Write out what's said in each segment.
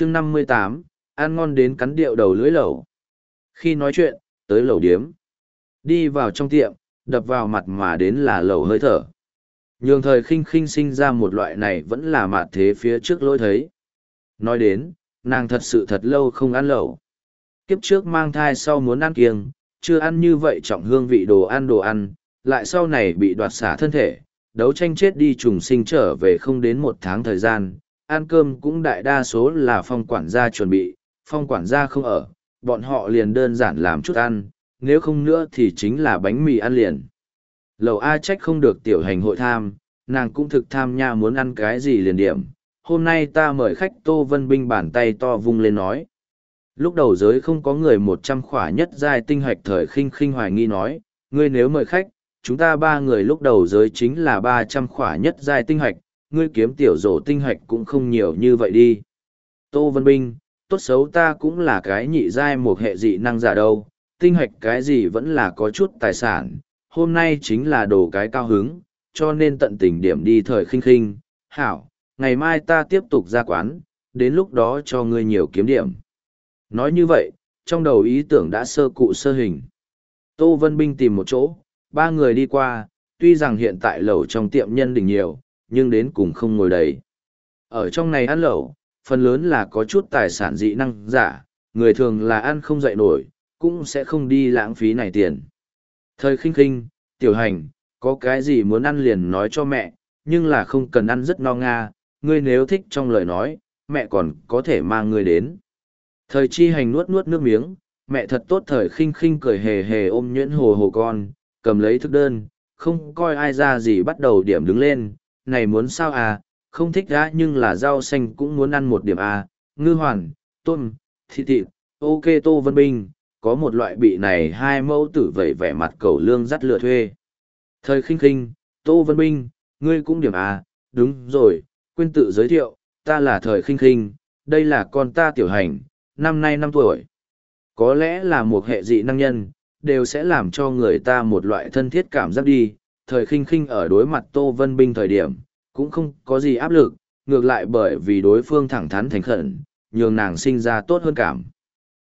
chương năm mươi tám, ăn ngon đến cắn điệu đầu lưỡi lẩu. Khi nói chuyện, tới lẩu điếm. Đi vào trong tiệm, đập vào mặt mà đến là lẩu hơi thở. Nhường thời khinh khinh sinh ra một loại này vẫn là mạt thế phía trước lỗi thấy. Nói đến, nàng thật sự thật lâu không ăn lẩu. Kiếp trước mang thai sau muốn ăn kiêng, chưa ăn như vậy trọng hương vị đồ ăn đồ ăn, lại sau này bị đoạt xả thân thể, đấu tranh chết đi trùng sinh trở về không đến một tháng thời gian ăn cơm cũng đại đa số là phong quản gia chuẩn bị, phong quản gia không ở, bọn họ liền đơn giản làm chút ăn, nếu không nữa thì chính là bánh mì ăn liền lầu a trách không được tiểu hành hội tham, nàng cũng thực tham nha muốn ăn cái gì liền điểm hôm nay ta mời khách tô vân binh bàn tay to vung lên nói lúc đầu giới không có người một trăm khỏa nhất giai tinh hoạch thời khinh khinh hoài nghi nói, ngươi nếu mời khách, chúng ta ba người lúc đầu giới chính là ba trăm khỏa nhất giai tinh hoạch ngươi kiếm tiểu rổ tinh hạch cũng không nhiều như vậy đi. Tô vân binh, tốt xấu ta cũng là cái nhị giai một hệ dị năng giả đâu, tinh hạch cái gì vẫn là có chút tài sản, hôm nay chính là đồ cái cao hứng, cho nên tận tình điểm đi thời khinh khinh. Hảo, ngày mai ta tiếp tục ra quán, đến lúc đó cho ngươi nhiều kiếm điểm. Nói như vậy, trong đầu ý tưởng đã sơ cụ sơ hình. Tô vân binh tìm một chỗ, ba người đi qua, tuy rằng hiện tại lẩu trong tiệm nhân đỉnh nhiều nhưng đến cùng không ngồi đầy. Ở trong này ăn lẩu, phần lớn là có chút tài sản dị năng giả, người thường là ăn không dậy nổi, cũng sẽ không đi lãng phí này tiền. Thời khinh khinh, tiểu hành, có cái gì muốn ăn liền nói cho mẹ, nhưng là không cần ăn rất no nga, ngươi nếu thích trong lời nói, mẹ còn có thể mang ngươi đến. Thời chi hành nuốt nuốt nước miếng, mẹ thật tốt thời khinh khinh cười hề hề ôm nhuyễn hồ hồ con, cầm lấy thức đơn, không coi ai ra gì bắt đầu điểm đứng lên này muốn sao à không thích đã nhưng là rau xanh cũng muốn ăn một điểm à ngư hoàn, tôm, thịt thịt, ok tô vân binh có một loại bị này hai mẫu tử vẩy vẻ mặt cầu lương dắt lừa thuê. Thời khinh khinh, tô vân binh ngươi cũng điểm à đúng rồi, quên tự giới thiệu, ta là thời khinh khinh, đây là con ta tiểu hành, năm nay năm tuổi. Có lẽ là một hệ dị năng nhân, đều sẽ làm cho người ta một loại thân thiết cảm giác đi, thời khinh khinh ở đối mặt tô vân binh thời điểm cũng không có gì áp lực, ngược lại bởi vì đối phương thẳng thắn thành khẩn, nhường nàng sinh ra tốt hơn cảm.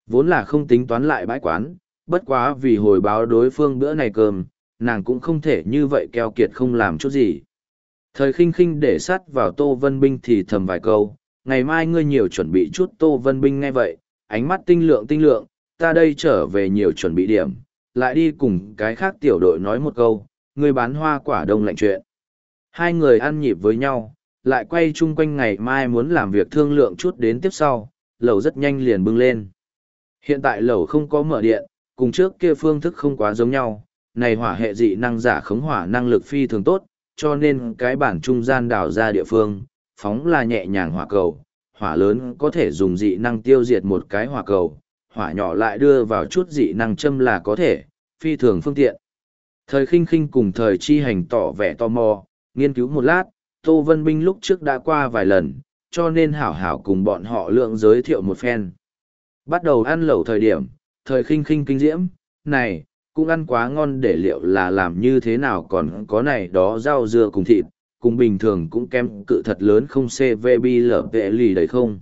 Vốn là không tính toán lại bãi quán, bất quá vì hồi báo đối phương bữa này cơm, nàng cũng không thể như vậy keo kiệt không làm chút gì. Thời khinh khinh để sắt vào tô vân binh thì thầm vài câu, ngày mai ngươi nhiều chuẩn bị chút tô vân binh ngay vậy, ánh mắt tinh lượng tinh lượng, ta đây trở về nhiều chuẩn bị điểm, lại đi cùng cái khác tiểu đội nói một câu, ngươi bán hoa quả đông lạnh chuyện hai người ăn nhịp với nhau, lại quay chung quanh ngày mai muốn làm việc thương lượng chút đến tiếp sau, lầu rất nhanh liền bưng lên. Hiện tại lầu không có mở điện, cùng trước kia phương thức không quá giống nhau, này hỏa hệ dị năng giả khống hỏa năng lực phi thường tốt, cho nên cái bản trung gian đào ra địa phương, phóng là nhẹ nhàng hỏa cầu, hỏa lớn có thể dùng dị năng tiêu diệt một cái hỏa cầu, hỏa nhỏ lại đưa vào chút dị năng châm là có thể, phi thường phương tiện. Thời khinh khinh cùng thời chi hành tỏ vẻ tò mò nghiên cứu một lát, Tô Vân Binh lúc trước đã qua vài lần, cho nên hảo hảo cùng bọn họ lượng giới thiệu một phen. Bắt đầu ăn lẩu thời điểm, thời khinh khinh kinh diễm, này, cũng ăn quá ngon để liệu là làm như thế nào còn có này đó rau dưa cùng thịt, cùng bình thường cũng kém cự thật lớn không CVB lở vệ lì đấy không.